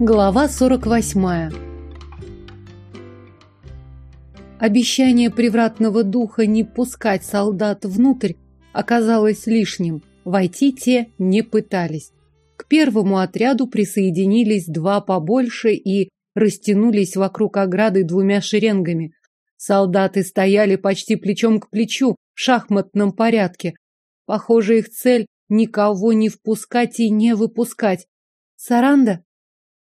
Глава 48. Обещание привратного духа не пускать солдат внутрь оказалось лишним. Войти те не пытались. К первому отряду присоединились два побольше и растянулись вокруг ограды двумя шеренгами. Солдаты стояли почти плечом к плечу в шахматном порядке. Похоже, их цель никого не впускать и не выпускать. Саранда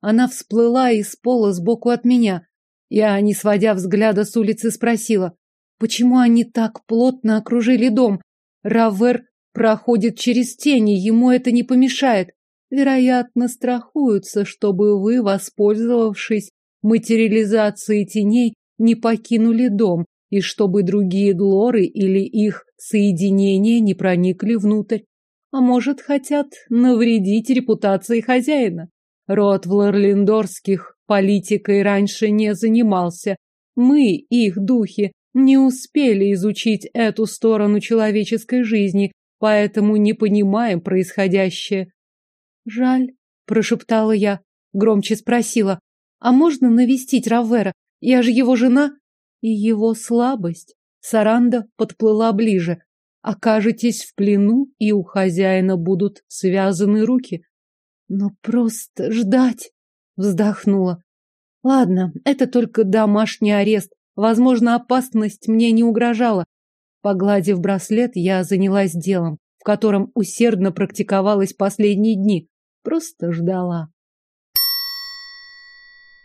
она всплыла из пола сбоку от меня. Я, не сводя взгляда с улицы, спросила, почему они так плотно окружили дом? Равер проходит через тени, ему это не помешает. Вероятно, страхуются, чтобы вы, воспользовавшись материализацией теней, не покинули дом, и чтобы другие длоры или их соединения не проникли внутрь. А может, хотят навредить репутации хозяина. Род Вларлиндорских политикой раньше не занимался. Мы, их духи, не успели изучить эту сторону человеческой жизни, поэтому не понимаем происходящее. Жаль, прошептала я, громче спросила, а можно навестить Равера? Я же его жена. И его слабость. Саранда подплыла ближе. Окажетесь в плену, и у хозяина будут связаны руки. Но просто ждать, вздохнула. Ладно, это только домашний арест. Возможно, опасность мне не угрожала. Погладив браслет, я занялась делом, в котором усердно практиковалась последние дни. Просто ждала.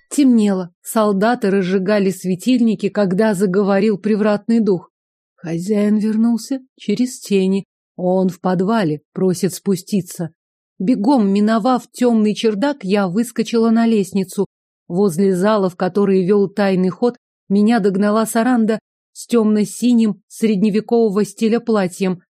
Темнело. Солдаты разжигали светильники, когда заговорил привратный дух. Хозяин вернулся через тени. Он в подвале, просит спуститься. Бегом миновав темный чердак, я выскочила на лестницу. Возле зала, в который вел тайный ход, меня догнала Саранда с темно-синим средневекового стиля платьем.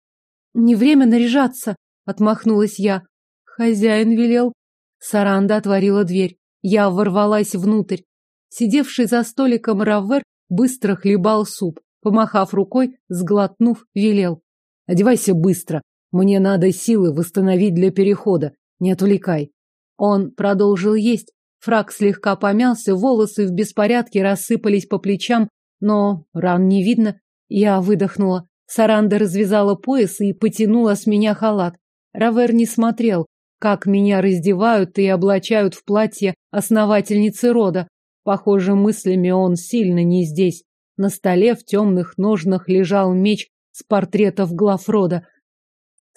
«Не время наряжаться», — отмахнулась я. Хозяин велел. Саранда отворила дверь. Я ворвалась внутрь. Сидевший за столиком Раввер быстро хлебал суп. Помахав рукой, сглотнув, велел. «Одевайся быстро, мне надо силы восстановить для перехода. Не отвлекай. Он продолжил есть. Фрак слегка помялся, волосы в беспорядке рассыпались по плечам, но ран не видно. Я выдохнула. Саранда развязала пояс и потянула с меня халат. Равер не смотрел, как меня раздевают и облачают в платье основательницы рода. Похоже, мыслями он сильно не здесь. На столе в темных ножнах лежал меч с портретов глав рода.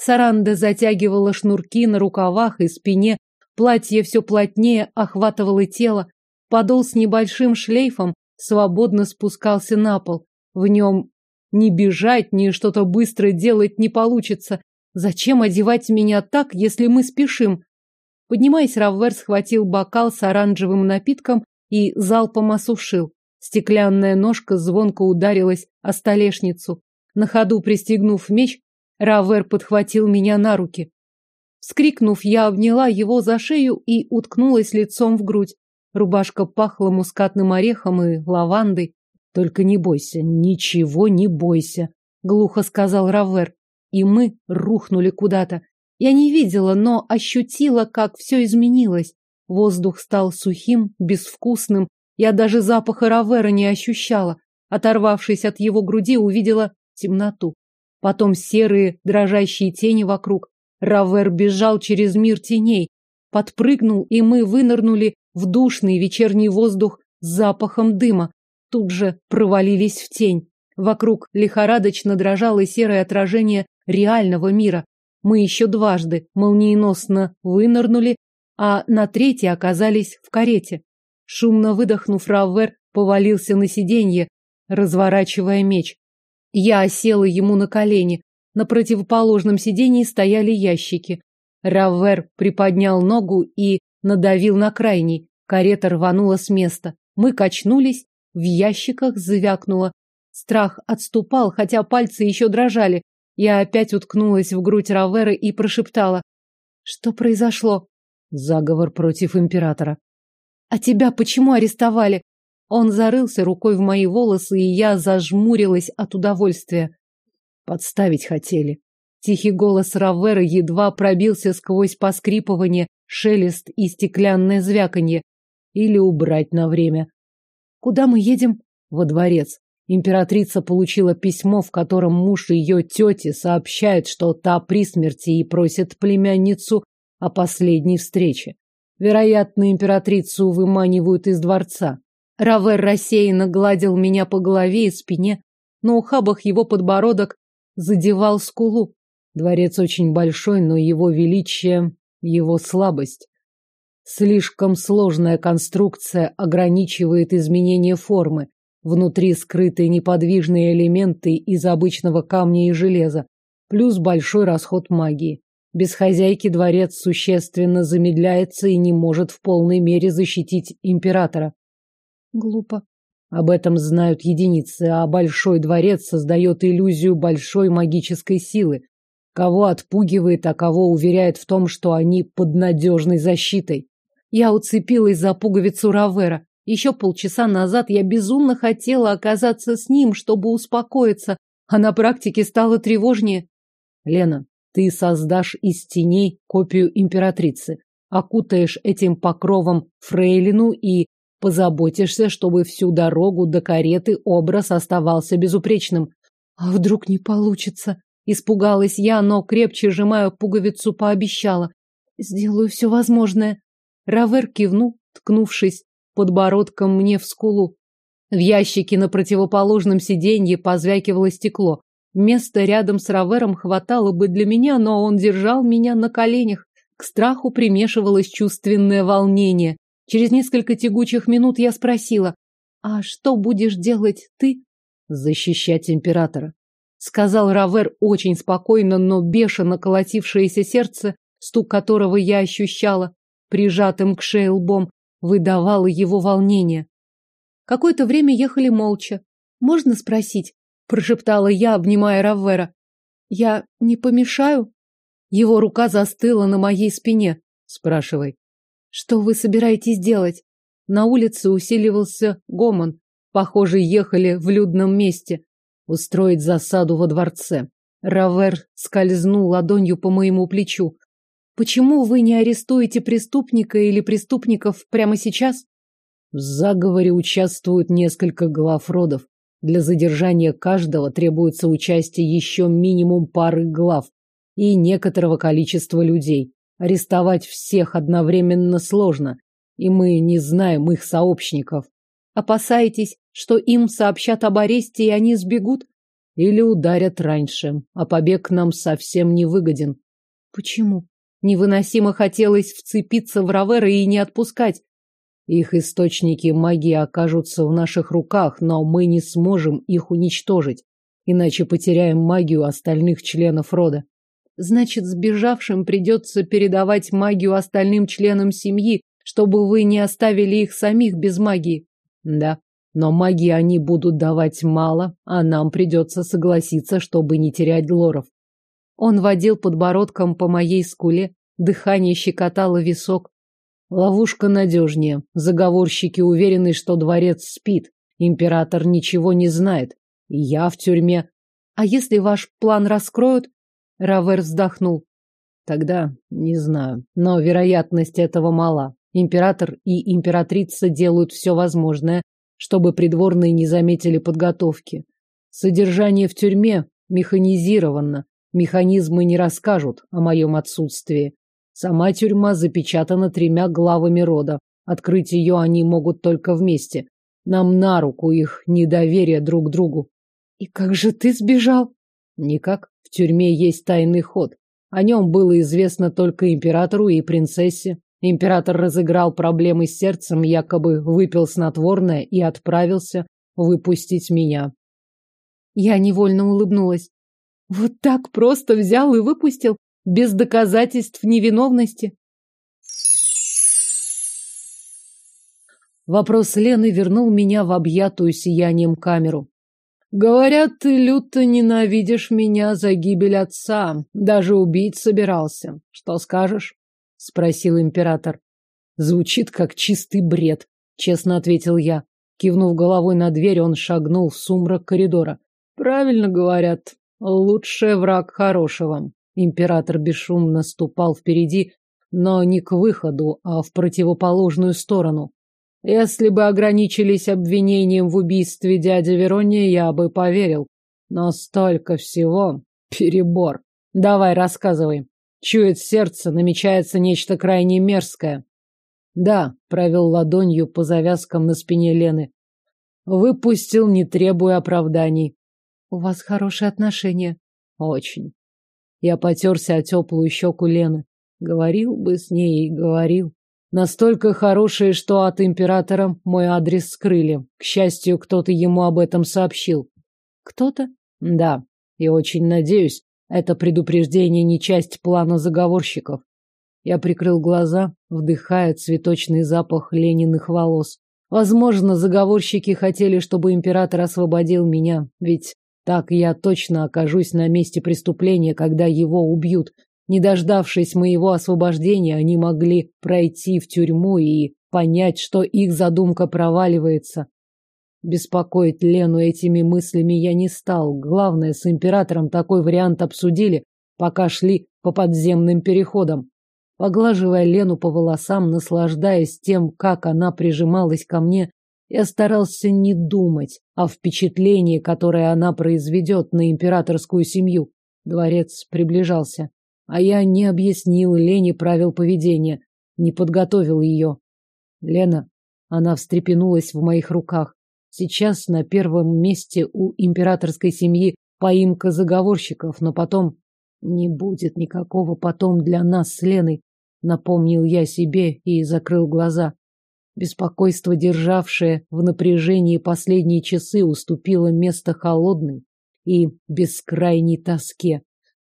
Саранда затягивала шнурки на рукавах и спине, платье все плотнее охватывало тело, подол с небольшим шлейфом свободно спускался на пол. В нем ни бежать, ни что-то быстро делать не получится. Зачем одевать меня так, если мы спешим? Поднимаясь, Раввер схватил бокал с оранжевым напитком и залпом осушил. Стеклянная ножка звонко ударилась о столешницу. На ходу пристегнув меч, Равер подхватил меня на руки. Вскрикнув, я обняла его за шею и уткнулась лицом в грудь. Рубашка пахла мускатным орехом и лавандой. Только не бойся, ничего не бойся, глухо сказал Равер. И мы рухнули куда-то. Я не видела, но ощутила, как все изменилось. Воздух стал сухим, безвкусным. Я даже запаха Равера не ощущала. Оторвавшись от его груди, увидела темноту потом серые дрожащие тени вокруг. Равер бежал через мир теней, подпрыгнул, и мы вынырнули в душный вечерний воздух с запахом дыма. Тут же провалились в тень. Вокруг лихорадочно дрожало серое отражение реального мира. Мы еще дважды молниеносно вынырнули, а на третий оказались в карете. Шумно выдохнув, Равер повалился на сиденье, разворачивая меч. Я осела ему на колени. На противоположном сидении стояли ящики. Раввер приподнял ногу и надавил на крайний. Карета рванула с места. Мы качнулись, в ящиках завякнуло. Страх отступал, хотя пальцы еще дрожали. Я опять уткнулась в грудь Равера и прошептала. Что произошло? Заговор против императора. А тебя почему арестовали? Он зарылся рукой в мои волосы, и я зажмурилась от удовольствия. Подставить хотели. Тихий голос Равера едва пробился сквозь поскрипывание, шелест и стеклянное звяканье. или убрать на время. Куда мы едем? Во дворец. Императрица получила письмо, в котором муж ее тети сообщает, что та при смерти и просит племянницу о последней встрече. Вероятно, императрицу выманивают из дворца. Равер рассеянно гладил меня по голове и спине. На ухабах его подбородок задевал скулу. Дворец очень большой, но его величие — его слабость. Слишком сложная конструкция ограничивает изменение формы. Внутри скрыты неподвижные элементы из обычного камня и железа, плюс большой расход магии. Без хозяйки дворец существенно замедляется и не может в полной мере защитить императора. Глупо. Об этом знают единицы, а большой дворец создает иллюзию большой магической силы. Кого отпугивает, а кого уверяет в том, что они под надежной защитой. Я уцепилась за пуговицу Равера. Еще полчаса назад я безумно хотела оказаться с ним, чтобы успокоиться, а на практике стало тревожнее. Лена, ты создашь из теней копию императрицы, окутаешь этим покровом фрейлину и позаботишься, чтобы всю дорогу до кареты образ оставался безупречным. А вдруг не получится? Испугалась я, но крепче сжимая пуговицу, пообещала. Сделаю все возможное. Равер кивнул, ткнувшись подбородком мне в скулу. В ящике на противоположном сиденье позвякивало стекло. Места рядом с Равером хватало бы для меня, но он держал меня на коленях. К страху примешивалось чувственное волнение. Через несколько тягучих минут я спросила, «А что будешь делать ты?» «Защищать императора», — сказал Равер очень спокойно, но бешено колотившееся сердце, стук которого я ощущала, прижатым к шее лбом, выдавало его волнение. Какое-то время ехали молча. «Можно спросить?» – прошептала я, обнимая Раввера. «Я не помешаю?» Его рука застыла на моей спине. «Спрашивай». «Что вы собираетесь делать?» На улице усиливался гомон. Похоже, ехали в людном месте. Устроить засаду во дворце. Равер скользнул ладонью по моему плечу. Почему вы не арестуете преступника или преступников прямо сейчас? В заговоре участвуют несколько глав родов. Для задержания каждого требуется участие еще минимум пары глав и некоторого количества людей. Арестовать всех одновременно сложно, и мы не знаем их сообщников. Опасаетесь, что им сообщат об аресте и они сбегут? Или ударят раньше, а побег нам совсем не выгоден. Почему? Невыносимо хотелось вцепиться в Равера и не отпускать. Их источники магии окажутся в наших руках, но мы не сможем их уничтожить, иначе потеряем магию остальных членов рода. Значит, сбежавшим придется передавать магию остальным членам семьи, чтобы вы не оставили их самих без магии. Да, но магии они будут давать мало, а нам придется согласиться, чтобы не терять глоров. Он водил подбородком по моей скуле, дыхание щекотало висок. Ловушка надежнее. Заговорщики уверены, что дворец спит. Император ничего не знает. Я в тюрьме. А если ваш план раскроют? Равер вздохнул. Тогда не знаю, но вероятность этого мала. Император и императрица делают все возможное, чтобы придворные не заметили подготовки. Содержание в тюрьме механизировано, Механизмы не расскажут о моем отсутствии. Сама тюрьма запечатана тремя главами рода. Открыть ее они могут только вместе. Нам на руку их недоверие друг другу. И как же ты сбежал? Никак. В тюрьме есть тайный ход. О нем было известно только императору и принцессе. Император разыграл проблемы с сердцем, якобы выпил снотворное и отправился выпустить меня. Я невольно улыбнулась. Вот так просто взял и выпустил, без доказательств невиновности. Вопрос Лены вернул меня в объятую сиянием камеру. Говорят, ты люто ненавидишь меня за гибель отца, даже убить собирался. Что скажешь? спросил император. Звучит как чистый бред, честно ответил я. Кивнув головой на дверь, он шагнул в сумрак коридора. Правильно говорят, Лучший враг хорошего. Император бесшумно ступал впереди, но не к выходу, а в противоположную сторону. Если бы ограничились обвинением в убийстве дяди Верония, я бы поверил. Но столько всего. Перебор. Давай, рассказывай. Чует сердце, намечается нечто крайне мерзкое. Да, провел ладонью по завязкам на спине Лены. Выпустил, не требуя оправданий. У вас хорошие отношения. Очень. Я потерся о теплую щеку Лены. Говорил бы с ней и говорил. Настолько хорошие, что от императора мой адрес скрыли. К счастью, кто-то ему об этом сообщил. Кто-то? Да. И очень надеюсь, это предупреждение не часть плана заговорщиков. Я прикрыл глаза, вдыхая цветочный запах Лениных волос. Возможно, заговорщики хотели, чтобы император освободил меня, ведь так я точно окажусь на месте преступления, когда его убьют. Не дождавшись моего освобождения, они могли пройти в тюрьму и понять, что их задумка проваливается. Беспокоить Лену этими мыслями я не стал. Главное, с императором такой вариант обсудили, пока шли по подземным переходам. Поглаживая Лену по волосам, наслаждаясь тем, как она прижималась ко мне, я старался не думать о впечатлении, которое она произведет на императорскую семью. Дворец приближался. А я не объяснил Лене правил поведения, не подготовил ее. Лена, она встрепенулась в моих руках. Сейчас на первом месте у императорской семьи поимка заговорщиков, но потом не будет никакого потом для нас с Леной, напомнил я себе и закрыл глаза. Беспокойство, державшее в напряжении последние часы, уступило место холодной и бескрайней тоске.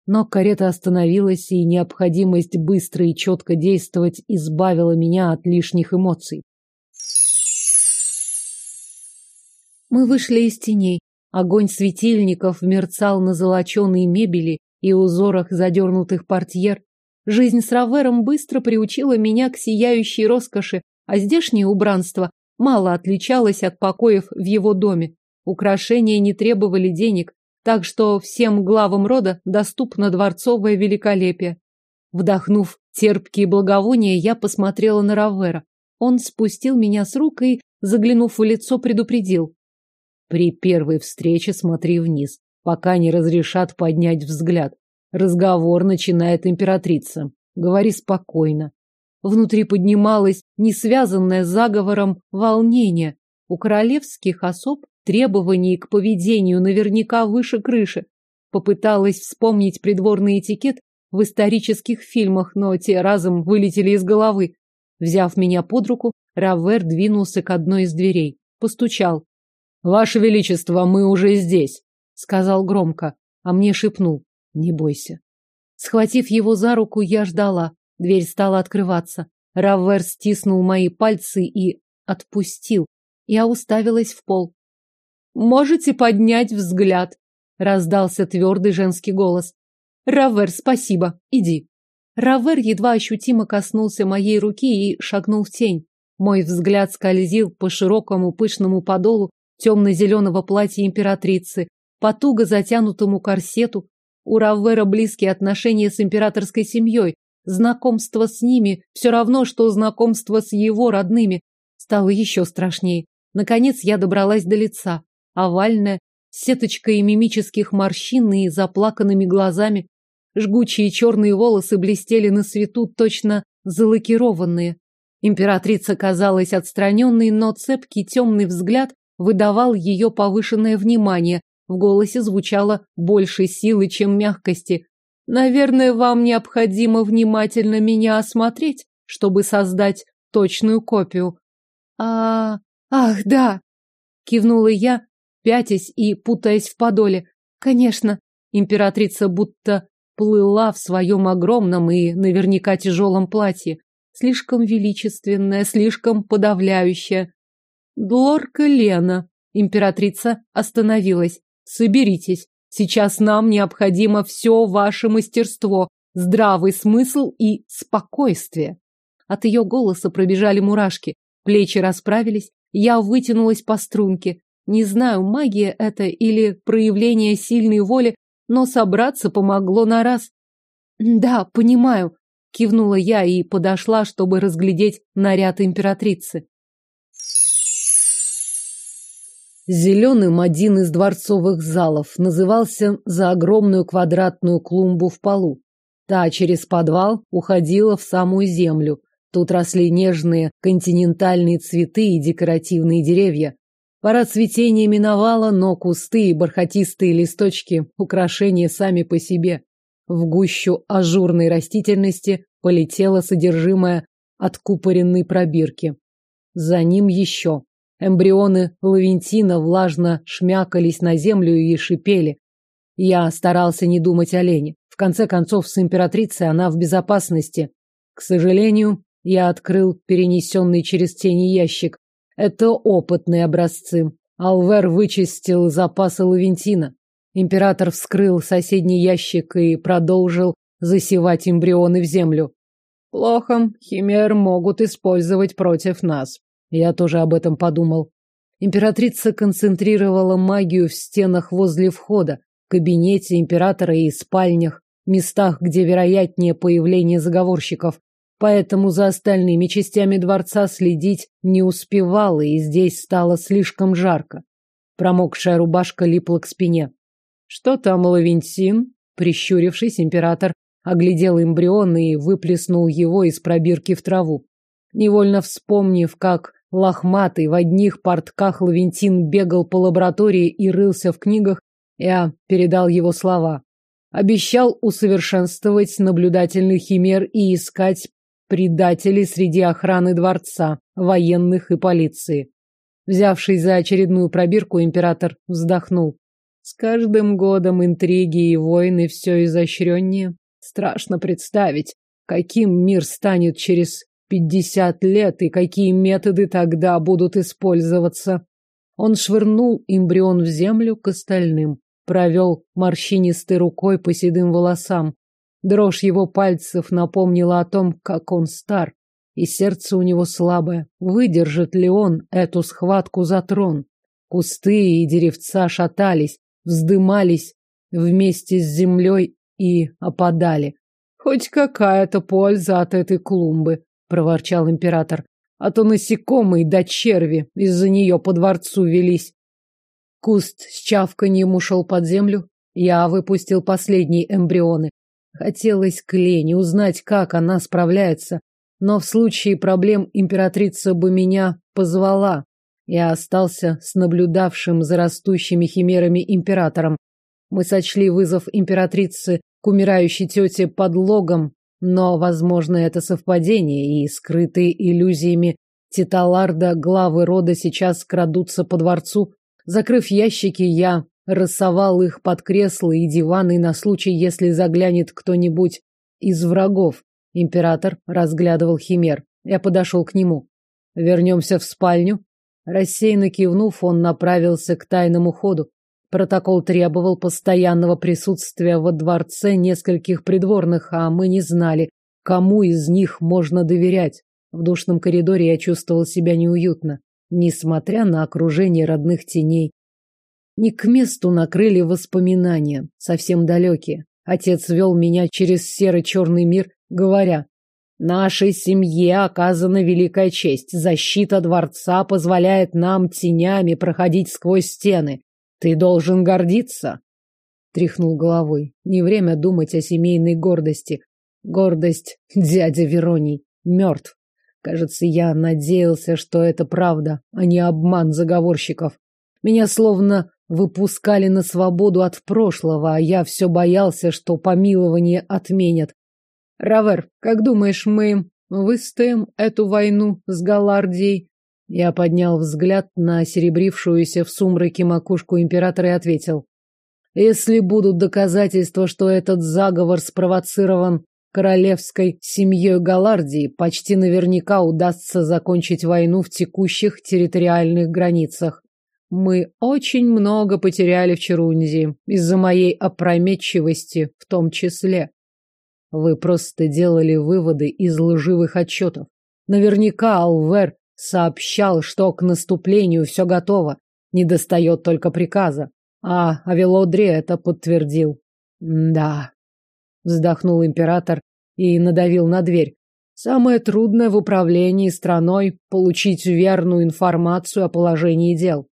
Но карета остановилась, и необходимость быстро и четко действовать избавила меня от лишних эмоций. Мы вышли из теней. Огонь светильников мерцал на золоченой мебели и узорах задернутых портьер. Жизнь с Равером быстро приучила меня к сияющей роскоши, а здешнее убранство мало отличалось от покоев в его доме. Украшения не требовали денег, так что всем главам рода доступно дворцовое великолепие. Вдохнув терпкие благовония, я посмотрела на Равера. Он спустил меня с рук и, заглянув в лицо, предупредил. При первой встрече смотри вниз, пока не разрешат поднять взгляд. Разговор начинает императрица. Говори спокойно. Внутри поднималось несвязанное с заговором волнение. У королевских особ Требований к поведению наверняка выше крыши. Попыталась вспомнить придворный этикет в исторических фильмах, но те разом вылетели из головы. Взяв меня под руку, Равер двинулся к одной из дверей. Постучал. «Ваше Величество, мы уже здесь», — сказал громко, а мне шепнул. «Не бойся». Схватив его за руку, я ждала. Дверь стала открываться. Равер стиснул мои пальцы и отпустил. Я уставилась в пол. Можете поднять взгляд, раздался твердый женский голос. Равер, спасибо. Иди. Равер едва ощутимо коснулся моей руки и шагнул в тень. Мой взгляд скользил по широкому пышному подолу темно-зеленого платья императрицы, по туго затянутому корсету. У Раввера близкие отношения с императорской семьей. Знакомство с ними все равно, что знакомство с его родными. Стало еще страшнее. Наконец я добралась до лица овальная, с сеточкой мимических морщин и заплаканными глазами. Жгучие черные волосы блестели на свету, точно залакированные. Императрица казалась отстраненной, но цепкий темный взгляд выдавал ее повышенное внимание. В голосе звучало больше силы, чем мягкости. «Наверное, вам необходимо внимательно меня осмотреть, чтобы создать точную копию». «А... ах, да!» — кивнула я, пятясь и путаясь в подоле. Конечно, императрица будто плыла в своем огромном и наверняка тяжелом платье. Слишком величественная, слишком подавляющая. Глорка Лена. Императрица остановилась. Соберитесь. Сейчас нам необходимо все ваше мастерство, здравый смысл и спокойствие. От ее голоса пробежали мурашки. Плечи расправились. Я вытянулась по струнке. Не знаю, магия это или проявление сильной воли, но собраться помогло на раз. Да, понимаю, кивнула я и подошла, чтобы разглядеть наряд императрицы. Зеленым один из дворцовых залов назывался за огромную квадратную клумбу в полу. Та через подвал уходила в самую землю. Тут росли нежные континентальные цветы и декоративные деревья. Пора цветения миновала, но кусты и бархатистые листочки – украшения сами по себе. В гущу ажурной растительности полетело содержимое откупоренной пробирки. За ним еще. Эмбрионы лавентина влажно шмякались на землю и шипели. Я старался не думать о Лене. В конце концов, с императрицей она в безопасности. К сожалению, я открыл перенесенный через тени ящик. Это опытные образцы. Алвер вычистил запасы лавентина. Император вскрыл соседний ящик и продолжил засевать эмбрионы в землю. Плохо, химер могут использовать против нас. Я тоже об этом подумал. Императрица концентрировала магию в стенах возле входа, в кабинете императора и спальнях, местах, где вероятнее появление заговорщиков. Поэтому за остальными частями дворца следить не успевала, и здесь стало слишком жарко. Промокшая рубашка липла к спине. Что там, Лавентин? Прищурившись, император оглядел эмбрион и выплеснул его из пробирки в траву. Невольно вспомнив, как лохматый в одних портках Лавентин бегал по лаборатории и рылся в книгах, я передал его слова. Обещал усовершенствовать наблюдательный химер и искать предателей среди охраны дворца, военных и полиции. Взявшись за очередную пробирку, император вздохнул. С каждым годом интриги и войны все изощреннее. Страшно представить, каким мир станет через Пятьдесят лет, и какие методы тогда будут использоваться? Он швырнул эмбрион в землю к остальным, провел морщинистой рукой по седым волосам. Дрожь его пальцев напомнила о том, как он стар, и сердце у него слабое. Выдержит ли он эту схватку за трон? Кусты и деревца шатались, вздымались вместе с землей и опадали. Хоть какая-то польза от этой клумбы проворчал император. А то насекомые да черви из-за нее по дворцу велись. Куст с чавканьем ушел под землю. Я выпустил последние эмбрионы. Хотелось к Лене узнать, как она справляется. Но в случае проблем императрица бы меня позвала. Я остался с наблюдавшим за растущими химерами императором. Мы сочли вызов императрицы к умирающей тете подлогом но, возможно, это совпадение, и скрытые иллюзиями Титаларда главы рода сейчас крадутся по дворцу. Закрыв ящики, я рассовал их под кресла и диваны на случай, если заглянет кто-нибудь из врагов. Император разглядывал химер. Я подошел к нему. Вернемся в спальню. Рассеянно кивнув, он направился к тайному ходу. Протокол требовал постоянного присутствия во дворце нескольких придворных, а мы не знали, кому из них можно доверять. В душном коридоре я чувствовал себя неуютно, несмотря на окружение родных теней. Не к месту накрыли воспоминания, совсем далекие. Отец вел меня через серо-черный мир, говоря, «Нашей семье оказана великая честь. Защита дворца позволяет нам тенями проходить сквозь стены. Ты должен гордиться. Тряхнул головой. Не время думать о семейной гордости. Гордость дядя Вероний мертв. Кажется, я надеялся, что это правда, а не обман заговорщиков. Меня словно выпускали на свободу от прошлого, а я все боялся, что помилование отменят. Равер, как думаешь, мы выстоим эту войну с Галардией? Я поднял взгляд на серебрившуюся в сумраке макушку императора и ответил. Если будут доказательства, что этот заговор спровоцирован королевской семьей Галардии, почти наверняка удастся закончить войну в текущих территориальных границах. Мы очень много потеряли в Черунзии, из-за моей опрометчивости в том числе. Вы просто делали выводы из лживых отчетов. Наверняка Алвер Сообщал, что к наступлению все готово, не достает только приказа. А Авелодри это подтвердил. Да. Вздохнул император и надавил на дверь. Самое трудное в управлении страной – получить верную информацию о положении дел.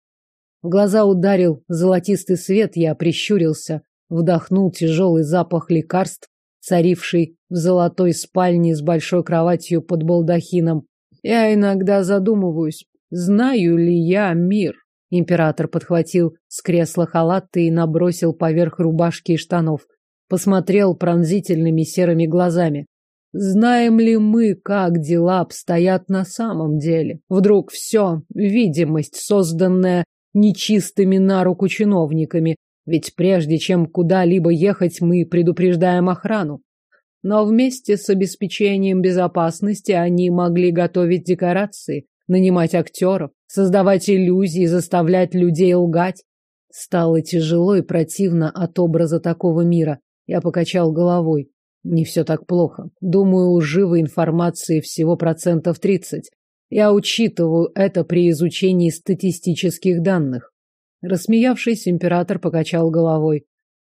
В глаза ударил золотистый свет, я прищурился, вдохнул тяжелый запах лекарств, царивший в золотой спальне с большой кроватью под балдахином. Я иногда задумываюсь, знаю ли я мир. Император подхватил с кресла халат и набросил поверх рубашки и штанов. Посмотрел пронзительными серыми глазами. Знаем ли мы, как дела обстоят на самом деле? Вдруг все, видимость, созданная нечистыми на руку чиновниками, ведь прежде чем куда-либо ехать, мы предупреждаем охрану. Но вместе с обеспечением безопасности они могли готовить декорации, нанимать актеров, создавать иллюзии, заставлять людей лгать. Стало тяжело и противно от образа такого мира. Я покачал головой. Не все так плохо. Думаю, лживой информации всего процентов тридцать. Я учитываю это при изучении статистических данных. Рассмеявшись, император покачал головой.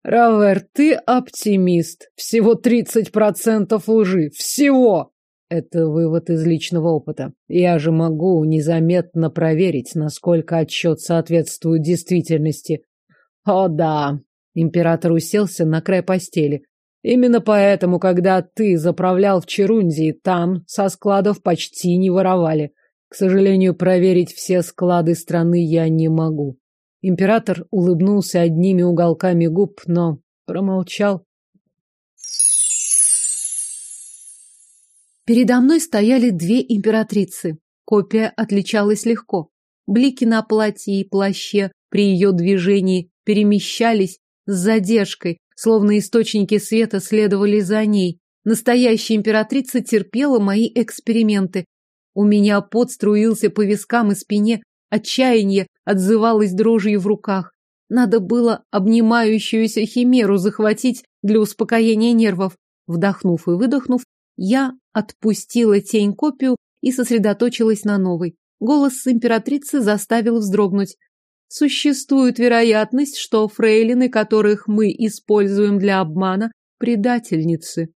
Равер, ты оптимист. Всего тридцать процентов лжи. Всего! Это вывод из личного опыта. Я же могу незаметно проверить, насколько отчет соответствует действительности. О да. Император уселся на край постели. Именно поэтому, когда ты заправлял в Черундии, там со складов почти не воровали. К сожалению, проверить все склады страны я не могу. Император улыбнулся одними уголками губ, но промолчал. Передо мной стояли две императрицы. Копия отличалась легко. Блики на платье и плаще при ее движении перемещались с задержкой, словно источники света следовали за ней. Настоящая императрица терпела мои эксперименты. У меня пот струился по вискам и спине, отчаяние отзывалось дрожью в руках. Надо было обнимающуюся химеру захватить для успокоения нервов. Вдохнув и выдохнув, я отпустила тень копию и сосредоточилась на новой. Голос императрицы заставил вздрогнуть. Существует вероятность, что фрейлины, которых мы используем для обмана, предательницы.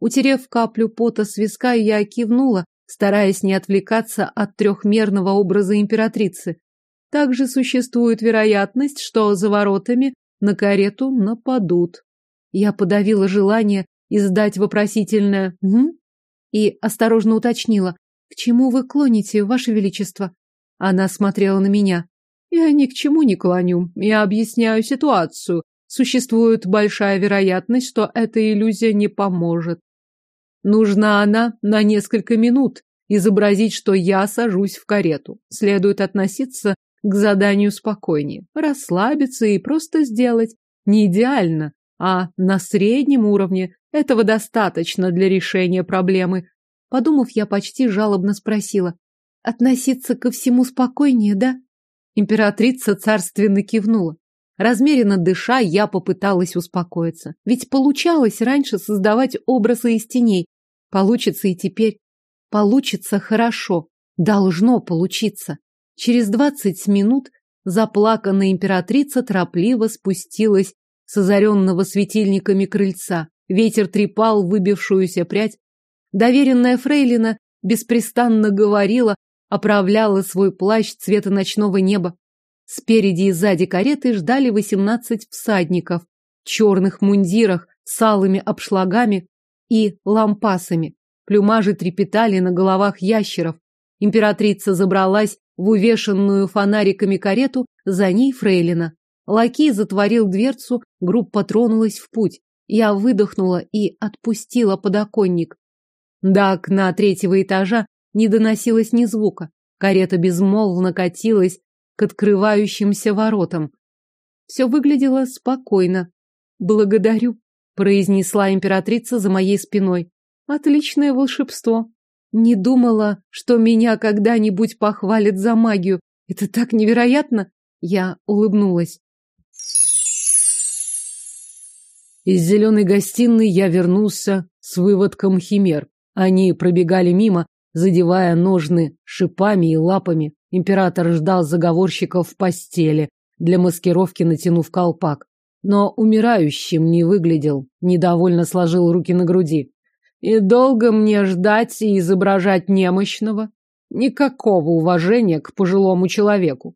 Утерев каплю пота с виска, я кивнула, стараясь не отвлекаться от трехмерного образа императрицы. Также существует вероятность, что за воротами на карету нападут. Я подавила желание издать вопросительное «М?», и осторожно уточнила, «К чему вы клоните, Ваше Величество?» Она смотрела на меня. Я ни к чему не клоню. Я объясняю ситуацию. Существует большая вероятность, что эта иллюзия не поможет. Нужна она на несколько минут. Изобразить, что я сажусь в карету. Следует относиться к заданию спокойнее. Расслабиться и просто сделать. Не идеально, а на среднем уровне. Этого достаточно для решения проблемы. Подумав, я почти жалобно спросила. Относиться ко всему спокойнее, да? Императрица царственно кивнула. Размеренно дыша, я попыталась успокоиться. Ведь получалось раньше создавать образы из теней. Получится и теперь. Получится хорошо. Должно получиться. Через двадцать минут заплаканная императрица торопливо спустилась с озаренного светильниками крыльца. Ветер трепал выбившуюся прядь. Доверенная фрейлина беспрестанно говорила, оправляла свой плащ цвета ночного неба. Спереди и сзади кареты ждали восемнадцать всадников в черных мундирах с алыми обшлагами и лампасами. Плюмажи трепетали на головах ящеров. Императрица забралась в увешанную фонариками карету, за ней фрейлина. Лакей затворил дверцу, группа тронулась в путь. Я выдохнула и отпустила подоконник. До окна третьего этажа не доносилось ни звука. Карета безмолвно катилась к открывающимся воротам. Все выглядело спокойно. «Благодарю», — произнесла императрица за моей спиной. «Отличное волшебство. Не думала, что меня когда-нибудь похвалят за магию. Это так невероятно!» Я улыбнулась. Из зеленой гостиной я вернулся с выводком химер. Они пробегали мимо, задевая ножны шипами и лапами. Император ждал заговорщиков в постели, для маскировки натянув колпак. Но умирающим не выглядел, недовольно сложил руки на груди. И долго мне ждать и изображать немощного? Никакого уважения к пожилому человеку.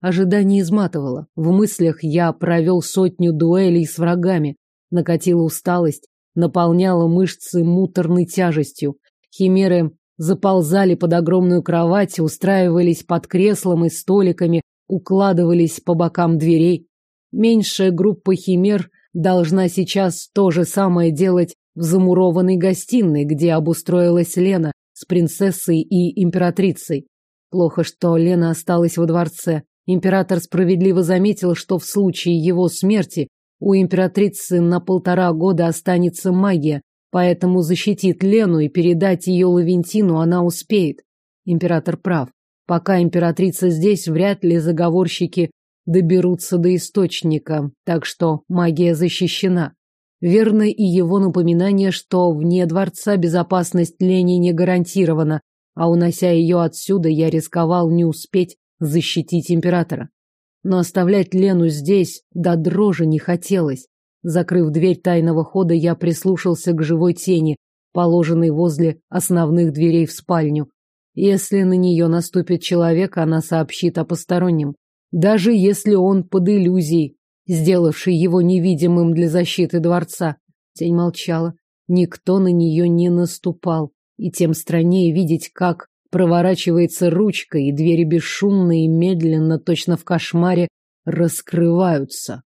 Ожидание изматывало. В мыслях я провел сотню дуэлей с врагами. Накатила усталость, наполняла мышцы муторной тяжестью. Химеры заползали под огромную кровать, устраивались под креслом и столиками, укладывались по бокам дверей. Меньшая группа химер должна сейчас то же самое делать в замурованной гостиной, где обустроилась Лена с принцессой и императрицей. Плохо, что Лена осталась во дворце. Император справедливо заметил, что в случае его смерти у императрицы на полтора года останется магия, поэтому защитит Лену и передать ее Лавентину она успеет. Император прав. Пока императрица здесь, вряд ли заговорщики доберутся до источника, так что магия защищена. Верно и его напоминание, что вне дворца безопасность Лени не гарантирована, а унося ее отсюда, я рисковал не успеть защитить императора. Но оставлять Лену здесь до дрожи не хотелось. Закрыв дверь тайного хода, я прислушался к живой тени, положенной возле основных дверей в спальню. Если на нее наступит человек, она сообщит о постороннем. Даже если он под иллюзией, сделавший его невидимым для защиты дворца. Тень молчала. Никто на нее не наступал. И тем страннее видеть, как проворачивается ручка, и двери бесшумно и медленно, точно в кошмаре, раскрываются.